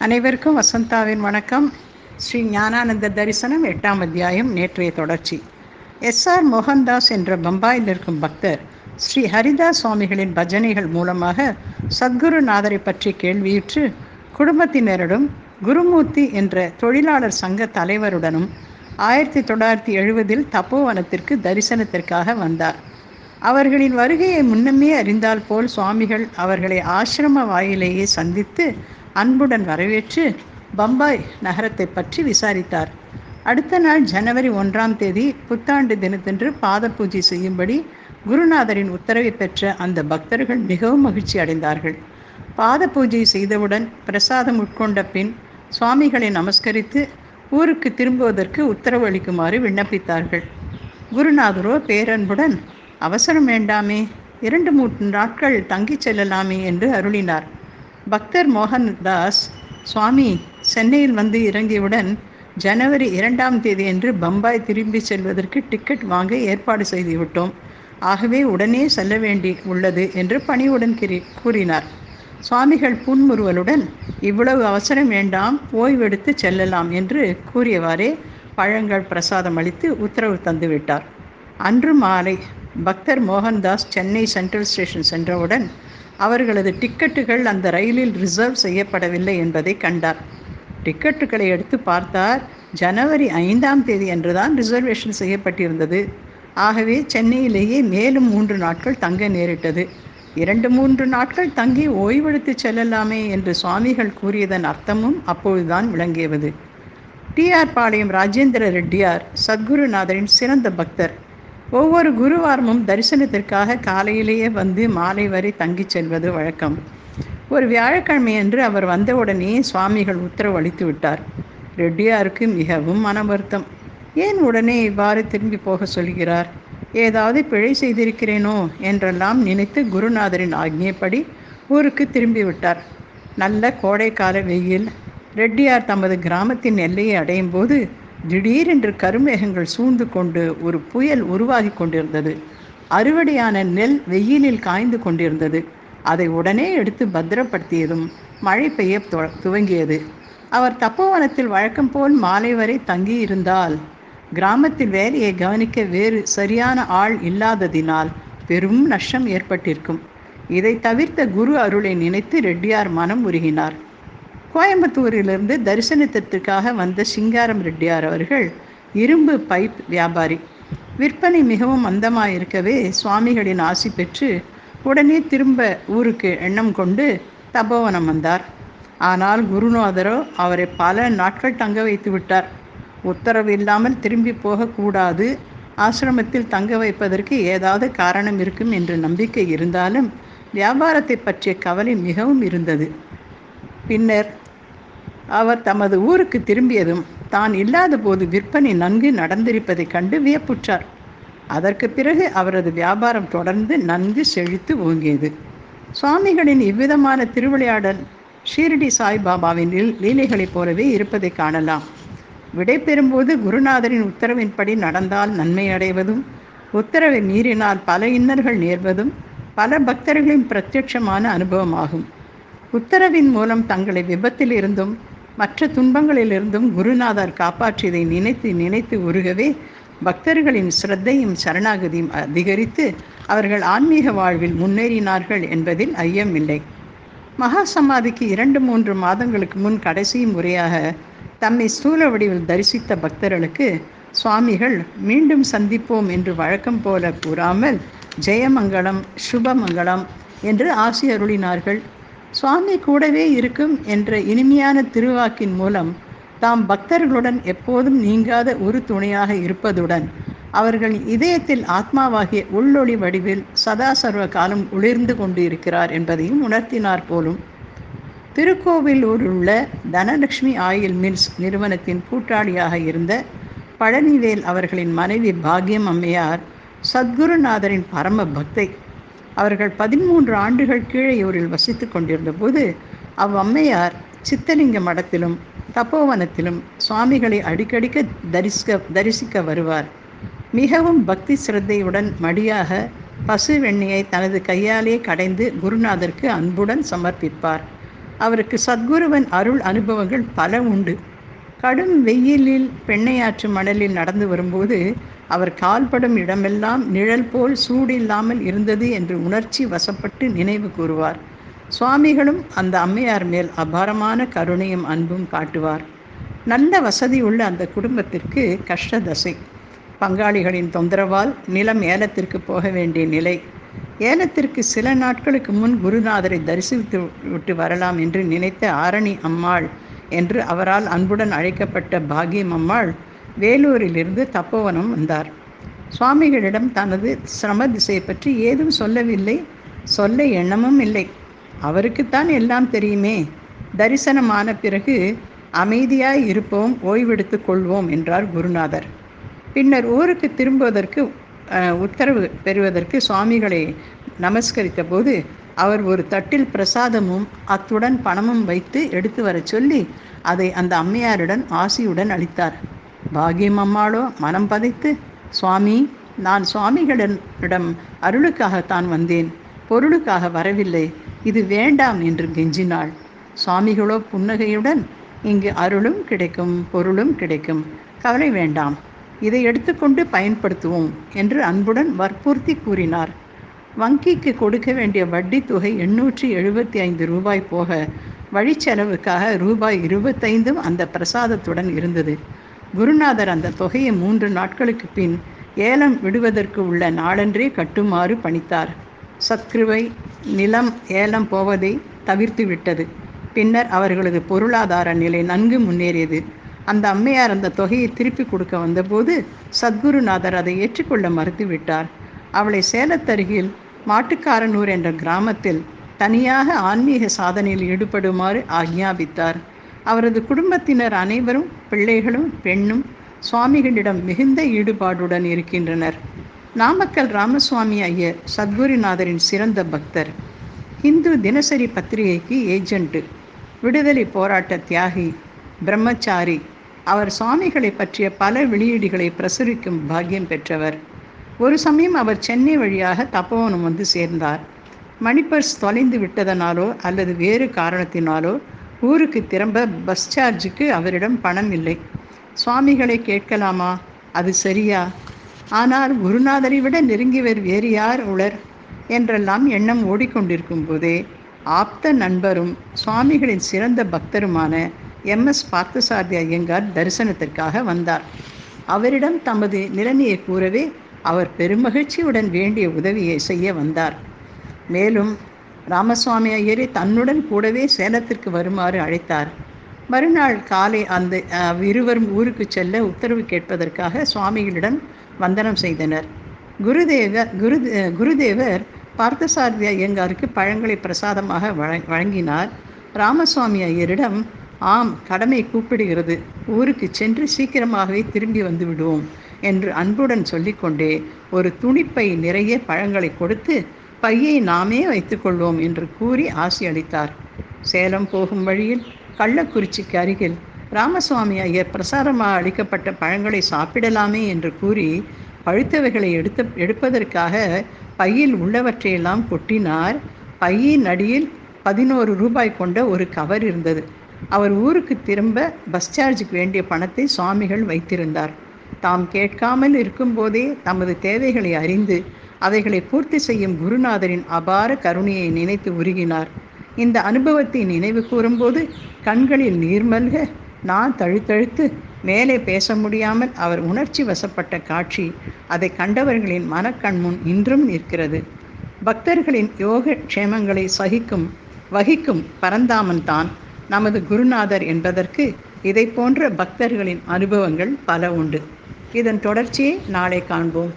அனைவருக்கும் வசந்தாவின் வணக்கம். ஸ்ரீ ஞானானந்த தரிசனம் எட்டாம் அத்தியாயம் நேற்றைய தொடர்ச்சி. எஸ் ஆர் மோகன்தாஸ் என்ற பம்பாயில் இருக்கும் பக்தர் ஸ்ரீ ஹரிதாஸ் சுவாமிகளின் பஜனைகள் மூலமாக சத்குருநாதரை பற்றி கேள்வியுற்று குடும்பத்தினரிடம் குருமூர்த்தி என்ற தொழிலாளர் சங்க தலைவருடனும் ஆயிரத்தி தொள்ளாயிரத்தி எழுபதில் தப்போவனத்திற்கு தரிசனத்திற்காக வந்தார். அவர்களின் வருகையை முன்னமே அறிந்தால் போல் சுவாமிகள் அவர்களை ஆசிரம வாயிலேயே சந்தித்து அன்புடன் வரவேற்று பம்பாய் நகரத்தை பற்றி விசாரித்தார். அடுத்த நாள் ஜனவரி ஒன்றாம் தேதி புத்தாண்டு தினத்தன்று பாத பூஜை செய்யும்படி குருநாதரின் உத்தரவை பெற்ற அந்த பக்தர்கள் மிகவும் மகிழ்ச்சி அடைந்தார்கள். பாத பூஜை செய்தவுடன் பிரசாதம் உட்கொண்ட பின் சுவாமிகளை நமஸ்கரித்து ஊருக்கு திரும்புவதற்கு உத்தரவு அளிக்குமாறு விண்ணப்பித்தார்கள். குருநாதரோ பேரன்புடன் அவசரம் வேண்டாமே இரண்டு மூன்று நாட்கள் தங்கிச் செல்லலாமே என்று அருளினார். பக்தர் மோகன்தாஸ் சுவாமி சென்னையில் வந்து இறங்கியவுடன் ஜனவரி இரண்டாம் தேதியன்று பம்பாய் திரும்பி செல்வதற்கு டிக்கெட் வாங்க ஏற்பாடு செய்துவிட்டோம். ஆகவே உடனே செல்ல வேண்டி உள்ளது என்று பணிவுடன் கூறினார். சுவாமிகள் புன்முறுவலுடன் இவ்வளவு அவசரம் வேண்டாம் ஓய்வெடுத்து செல்லலாம் என்று கூறியவாறே பழங்கள் பிரசாதம் அளித்து உத்தரவு தந்துவிட்டார். அன்று மாலை பக்தர் மோகன்தாஸ் சென்னை சென்ட்ரல் ஸ்டேஷன் சென்றவுடன் அவர்களது டிக்கெட்டுகள் அந்த ரயிலில் ரிசர்வ் செய்யப்படவில்லை என்பதை கண்டார். டிக்கெட்டுகளை எடுத்து பார்த்தார். ஜனவரி ஐந்தாம் தேதி அன்றுதான் ரிசர்வேஷன் செய்யப்பட்டிருந்தது. ஆகவே சென்னையிலேயே மேலும் மூன்று நாட்கள் தங்க நேரிட்டது. இரண்டு மூன்று நாட்கள் தங்கி ஓய்வெடுத்து செல்லலாமே என்று சுவாமிகள் கூறியதன் அர்த்தமும் அப்பொழுதுதான் விளங்கியது. டிஆர் பாளையம் ராஜேந்திர ரெட்டியார் சத்குருநாதரின் சிறந்த பக்தர். ஒவ்வொரு குருவாரமும் தரிசனத்திற்காக காலையிலேயே வந்து மாலை வரை தங்கிச் செல்வது வழக்கம். ஒரு வியாழக்கிழமையன்று அவர் வந்தவுடனே சுவாமிகள் உத்தரவு அளித்து விட்டார். ரெட்டியாருக்கு மிகவும் மன வருத்தம் ஏன் உடனே இவ்வாறு திரும்பி போக சொல்கிறார்? ஏதாவது பிழை செய்திருக்கிறேனோ என்றெல்லாம் நினைத்து குருநாதரின் ஆக்ஞைப்படி ஊருக்கு திரும்பிவிட்டார் நல்ல கோடைக்கால வெயில். ரெட்டியார் தமது கிராமத்தின் எல்லையை அடையும் போது திடீரென்று கருமேகங்கள் சூழ்ந்து கொண்டு ஒரு புயல் உருவாகி கொண்டிருந்தது. அறுவடையான நெல் வெயிலில் காய்ந்து கொண்டிருந்தது. அதை உடனே எடுத்து பத்திரப்படுத்தியதும் மழை பெய்ய துவங்கியது. அவர் தப்போவனத்தில் வழக்கம் போல் மாலை வரை தங்கி இருந்தால் கிராமத்தில் வேலையை கவனிக்க வேறு சரியான ஆள் இல்லாததினால் பெரும் நஷ்டம் ஏற்பட்டிருக்கும். இதை தவிர்த்த குரு அருளை நினைத்து ரெட்டியார் மனம் உருகினார். கோயம்புத்தூரிலிருந்து தரிசனத்திற்காக வந்த சிங்காரம் ரெட்டியார் அவர்கள் இரும்பு பைப் வியாபாரி. விற்பனை மிகவும் மந்தமாயிருக்கவே சுவாமிகளின் ஆசி பெற்று உடனே திரும்ப ஊருக்கு எண்ணம் கொண்டு தபோவனம் வந்தார். ஆனால் குருநாதரோ அவரை பல நாட்கள் தங்க வைத்து விட்டார். உத்தரவு இல்லாமல் திரும்பி போகக்கூடாது. ஆசிரமத்தில் தங்க வைப்பதற்கு ஏதாவது காரணம் இருக்கும் என்ற நம்பிக்கை இருந்தாலும் வியாபாரத்தை பற்றிய கவலை மிகவும் இருந்தது. பின்னர் அவர் தமது ஊருக்கு திரும்பியதும் தான் இல்லாத போது விற்பனை நன்கு நடந்திருப்பதைக் கண்டு வியப்புற்றார். அதற்கு பிறகு அவரது வியாபாரம் தொடர்ந்து நன்கு செழித்து ஓங்கியது. சுவாமிகளின் இவ்விதமான திருவிளையாடல் ஷீரடி சாய்பாபாவின் லீலைகளைப் போலவே இருப்பதை காணலாம். விடை பெறும்போது குருநாதரின் உத்தரவின்படி நடந்தால் நன்மை அடைவதும் உத்தரவை மீறினால் பல இன்னர்கள் நேர்வதும் பல பக்தர்களின் பிரத்யட்சமான அனுபவமாகும். உத்தரவின் மூலம் தங்களை விபத்தில் இருந்தும் மற்ற துன்பங்களிலிருந்தும் குருநாதர் காப்பாற்றியதை நினைத்து நினைத்து உருகவே பக்தர்களின் சிரத்தையும் சரணாகதியும் அதிகரித்து அவர்கள் ஆன்மீக வாழ்வில் முன்னேறினார்கள் என்பதில் ஐயமில்லை. மகா சமாதிக்கு இரண்டு மூன்று மாதங்களுக்கு முன் கடைசி முறையாக தம்மை ஸ்தூல வடிவில் தரிசித்த பக்தர்களுக்கு சுவாமிகள் மீண்டும் சந்திப்போம் என்று வழக்கம் போல கூறாமல் ஜெயமங்கலம் சுபமங்கலம் என்று ஆசியருளினார்கள் அருளினார்கள். சுவாமி கூடவே இருக்கும் என்ற இனிமையான திருவாக்கின் மூலம் தாம் பக்தர்களுடன் எப்போதும் நீங்காத ஒரு துணையாக இருப்பதுடன் அவர்கள் இதயத்தில் ஆத்மாவாகிய உள்ளொளி வடிவில் சதா சர்வ காலம் ஒளிர்ந்து கொண்டு இருக்கிறார் என்பதையும் உணர்த்தினார் போலும். திருக்கோவிலூரில் உள்ள தனலட்சுமி ஆயில் மில்ஸ் நிறுவனத்தின் கூட்டாளியாக இருந்த பழனிவேல் அவர்களின் மனைவி பாக்யம் அம்மையார் சத்குருநாதரின் பரம பக்தை அவர்கள் பதிமூன்று ஆண்டுகள் கீழையூரில் வசித்து கொண்டிருந்த போது அவ்வம்மையார் சித்தலிங்க மடத்திலும் தப்போவனத்திலும் சுவாமிகளை அடிக்கடிக்க தரிசிக்க தரிசிக்க வருவார். மிகவும் பக்தி சிரத்தையுடன் மடியாக பசு வெண்ணியை தனது கையாலே கடைந்து குருநாதருக்கு அன்புடன் சமர்ப்பிப்பார். அவருக்கு சத்குருவன் அருள் அனுபவங்கள் பல உண்டு. கடும் வெயிலில் பெண்ணையாற்று மணலில் நடந்து வரும்போது அவர் கால்படும் இடமெல்லாம் நிழல் போல் சூடில்லாமல் இருந்தது என்று உணர்ச்சி வசப்பட்டு நினைவு கூறுவார். சுவாமிகளும் அந்த அம்மையார் மேல் அபாரமான கருணையும் அன்பும் காட்டுவார். நல்ல வசதி உள்ள அந்த குடும்பத்திற்கு கஷ்ட தசை பங்காளிகளின் தொந்தரவால் நிலம் ஏலத்திற்கு போக வேண்டிய நிலை. ஏலத்திற்கு சில நாட்களுக்கு முன் குருநாதரை தரிசித்து விட்டு வரலாம் என்று நினைத்த ஆரணி அம்மாள் என்று அவரால் அன்புடன் அழைக்கப்பட்ட பாகியம் அம்மாள் வேலூரிலிருந்து தப்போவனம் வந்தார். சுவாமிகளிடம் தனது சிரம திசையை பற்றி ஏதும் சொல்லவில்லை சொல்ல எண்ணமும் இல்லை. அவருக்குத்தான் எல்லாம் தெரியுமே. தரிசனமான பிறகு அமைதியாய் இருப்போம் ஓய்வெடுத்துக் கொள்வோம் என்றார் குருநாதர். பின்னர் ஊருக்கு திரும்புவதற்கு உத்தரவு பெறுவதற்கு சுவாமிகளை நமஸ்கரித்த போது அவர் ஒரு தட்டில் பிரசாதமும் அத்துடன் பணமும் வைத்து எடுத்து வரச் சொல்லி அதை அந்த அம்மையாருடன் ஆசியுடன் அளித்தார். பாகியம் அம்மாளோ மனம் பதைத்து சுவாமி நான் சுவாமிகளிடம் அருளுக்காகத்தான் வந்தேன். பொருளுக்காக வரவில்லை. இது வேண்டாம் என்று கெஞ்சினாள். சுவாமிகளோ புன்னகையுடன் இங்கு அருளும் கிடைக்கும் பொருளும் கிடைக்கும். கவலை வேண்டாம். இதை எடுத்துக்கொண்டு பயன்படுத்துவோம் என்று அன்புடன் வற்புறுத்தி கூறினார். வங்கிக்கு கொடுக்க வேண்டிய வட்டி தொகை எண்ணூற்றி எழுபத்தி ஐந்து ரூபாய் போக வழிச்செலவுக்காக ரூபாய் இருபத்தைந்தும் அந்த பிரசாதத்துடன் இருந்தது. குருநாதர் அந்த தொகையை மூன்று நாட்களுக்கு பின் ஏலம் விடுவதற்கு உள்ள நாளன்றே கட்டுமாறு பணித்தார். சத்கிருவை நிலம் ஏலம் போவதை தவிர்த்து விட்டது. பின்னர் அவர்களது பொருளாதார நிலை நன்கு முன்னேறியது. அந்த அம்மையார் அந்த தொகையை திருப்பி கொடுக்க வந்தபோது சத்குருநாதர் அதை ஏற்றுக்கொள்ள மறுத்துவிட்டார் அவளை சேலத்தருகில் மாட்டுக்காரனூர் என்ற கிராமத்தில் தனியாக ஆன்மீக சாதனையில் ஈடுபடுமாறு ஆக்ஞாபித்தார். அவரது குடும்பத்தினர் அனைவரும் பிள்ளைகளும் பெண்ணும் சுவாமிகளிடம் மிகுந்த ஈடுபாடுடன் இருக்கின்றனர். நாமக்கல் ராமசுவாமி ஐயர் சத்குருநாதரின் சிறந்த பக்தர். இந்து தினசரி பத்திரிகைக்கு ஏஜென்ட்டு விடுதலை போராட்ட தியாகி பிரம்மச்சாரி. அவர் சுவாமிகளை பற்றிய பல வெளியீடுகளை பிரசுரிக்கும் பாக்கியம் பெற்றவர். ஒரு சமயம் அவர் சென்னை வழியாக தப்போவனம் வந்து சேர்ந்தார். மணிப்பர்ஸ் தொலைந்து விட்டதனாலோ அல்லது வேறு காரணத்தினாலோ ஊருக்கு திரும்ப பஸ் சார்ஜுக்கு அவரிடம் பணம் இல்லை. சுவாமிகளை கேட்கலாமா? அது சரியா? ஆனால் குருநாதரை விட நெருங்கியவர் வேறு யார் உளர்? என்றெல்லாம் எண்ணம் ஓடிக்கொண்டிருக்கும் போதே ஆப்த நண்பரும் சுவாமிகளின் சிறந்த பக்தருமான எம். எஸ். பார்த்தசாரதி ஐயங்கார் தரிசனத்திற்காக வந்தார். அவரிடம் தமது நிலைமையை கூறவே அவர் பெருமகிழ்ச்சியுடன் வேண்டிய உதவியை செய்ய வந்தார். மேலும் ராமசுவாமி ஐயரை தன்னுடன் கூடவே சேலத்திற்கு வருமாறு அழைத்தார். மறுநாள் காலை அந்த இருவரும் ஊருக்கு செல்ல உத்தரவு கேட்பதற்காக சுவாமிகளிடம் வந்தனம் செய்தனர். குருதேவர் குரு குருதேவர் பார்த்தசாரதி ஐயங்காருக்கு பழங்களை பிரசாதமாக வழங்கினார். ராமசுவாமி ஐயரிடம் ஆம் கடமை கூப்பிடுகிறது. ஊருக்கு சென்று சீக்கிரமாகவே திரும்பி வந்து விடுவோம் என்று அன்புடன் சொல்லிக்கொண்டே ஒரு துணிப்பை நிறைய பழங்களை கொடுத்து பையை நாமே வைத்துக்கொள்வோம் என்று கூறி ஆசி அளித்தார். சேலம் போகும் வழியில் கள்ளக்குறிச்சிக்கு அருகில் ராமசுவாமி ஐயர் பிரசாரமாக அளிக்கப்பட்ட பழங்களை சாப்பிடலாமே என்று கூறி பழுத்தவைகளை எடுத்த எடுப்பதற்காக பையில் உள்ளவற்றையெல்லாம் கொட்டினார். பையின் அடியில் பதினோரு ரூபாய் கொண்ட ஒரு கவர் இருந்தது. அவர் ஊருக்கு திரும்ப பஸ் சார்ஜுக்கு வேண்டிய பணத்தை சுவாமிகள் வைத்திருந்தார். தாம் கேட்காமல் இருக்கும்போதே தமது தேவைகளை அறிந்து அவைகளை பூர்த்தி செய்யும் குருநாதரின் அபார கருணையை நினைத்து உருகினார். இந்த அனுபவத்தை நினைவு கூறும்போது கண்களில் நீர்மல்க நான் தழுத்தழுத்து மேலே பேச முடியாமல் அவர் உணர்ச்சி வசப்பட்ட காட்சி அதை கண்டவர்களின் மனக்கண்முன் இன்றும் நிற்கிறது. பக்தர்களின் யோக க்ஷேமங்களை சகிக்கும் வகிக்கும் பரந்தாமன் தான் நமது குருநாதர் என்பதற்கு இதை போன்ற பக்தர்களின் அனுபவங்கள் பல உண்டு. இதன் தொடர்ச்சியை நாளை காண்போம்.